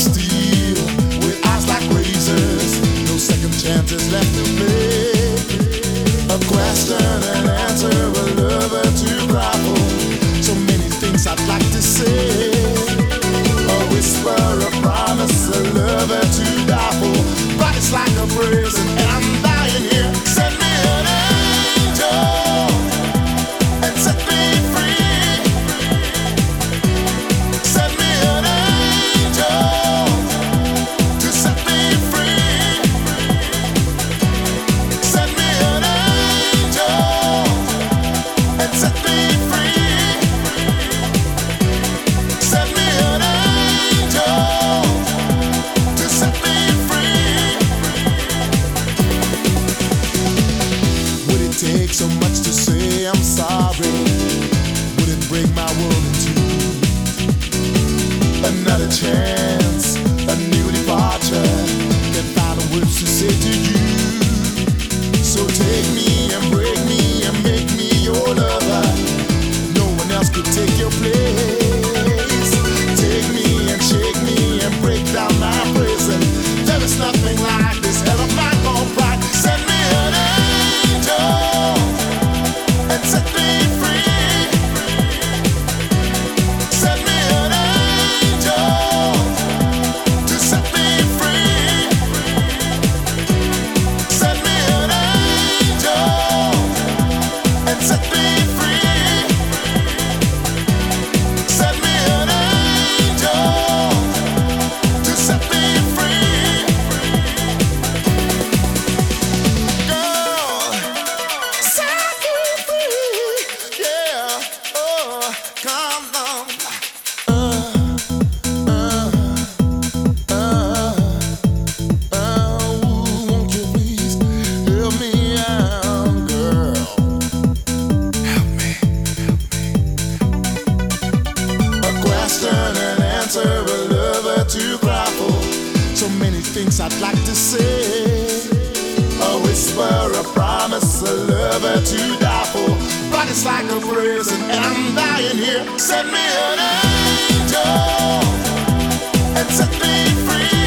steel with eyes like razors. No second chances left to play. A question, and answer, a lover to grapple. So many things I'd like to say. A whisper, a promise, a lover to. But it's like a prison and many things I'd like to say. A whisper, a promise, a lover to die for. But it's like a prison, and I'm dying here. Send me an angel and set me free.